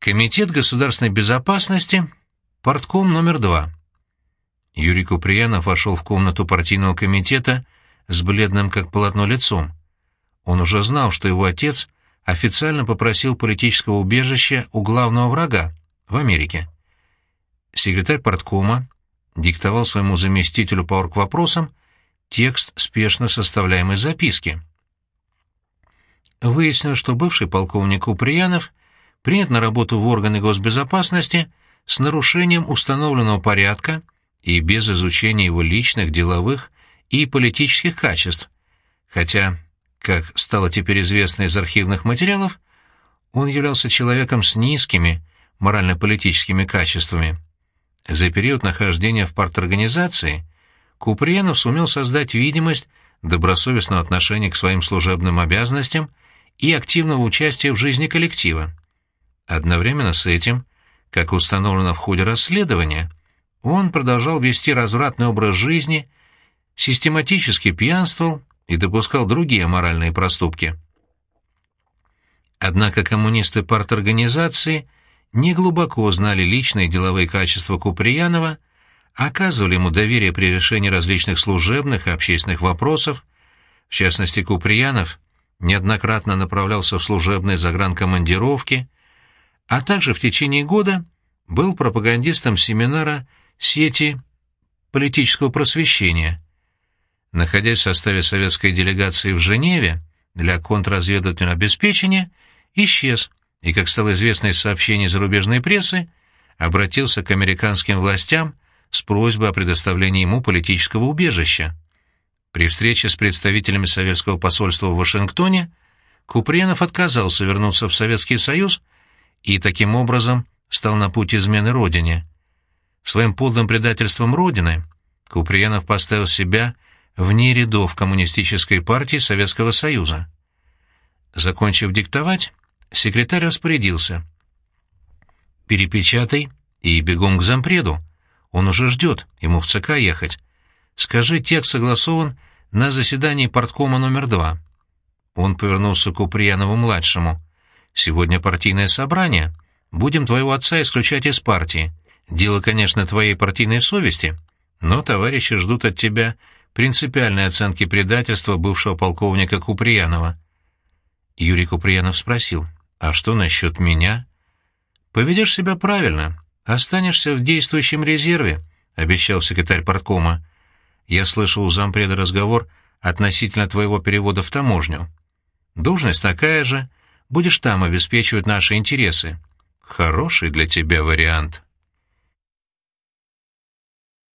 Комитет государственной безопасности, портком номер два. Юрий Куприянов вошел в комнату партийного комитета с бледным как полотно лицом. Он уже знал, что его отец официально попросил политического убежища у главного врага в Америке. Секретарь парткома диктовал своему заместителю по оргвопросам текст спешно составляемой записки. Выяснилось, что бывший полковник Уприянов принят на работу в органы госбезопасности с нарушением установленного порядка и без изучения его личных, деловых и политических качеств, хотя, как стало теперь известно из архивных материалов, он являлся человеком с низкими морально-политическими качествами. За период нахождения в парторганизации Куприянов сумел создать видимость добросовестного отношения к своим служебным обязанностям и активного участия в жизни коллектива. Одновременно с этим, как установлено в ходе расследования, он продолжал вести развратный образ жизни, систематически пьянствовал и допускал другие моральные проступки. Однако коммунисты парторганизации не глубоко знали личные деловые качества Куприянова, оказывали ему доверие при решении различных служебных и общественных вопросов. В частности, Куприянов неоднократно направлялся в служебные загранкомандировки, а также в течение года был пропагандистом семинара сети политического просвещения. Находясь в составе советской делегации в Женеве для контрразведывательного обеспечения, исчез и, как стало известно из сообщений зарубежной прессы, обратился к американским властям с просьбой о предоставлении ему политического убежища. При встрече с представителями советского посольства в Вашингтоне Куприянов отказался вернуться в Советский Союз и таким образом стал на путь измены Родине. Своим полным предательством Родины Куприянов поставил себя вне рядов Коммунистической партии Советского Союза. Закончив диктовать, секретарь распорядился. «Перепечатай и бегом к зампреду. Он уже ждет, ему в ЦК ехать. Скажи, текст согласован на заседании парткома номер два». Он повернулся к Уприянову-младшему. «Сегодня партийное собрание. Будем твоего отца исключать из партии. Дело, конечно, твоей партийной совести, но товарищи ждут от тебя принципиальной оценки предательства бывшего полковника Куприянова». Юрий Куприянов спросил, «А что насчет меня?» «Поведешь себя правильно, останешься в действующем резерве», — обещал секретарь парткома. «Я слышал у зампреда разговор относительно твоего перевода в таможню. Должность такая же, будешь там обеспечивать наши интересы. Хороший для тебя вариант».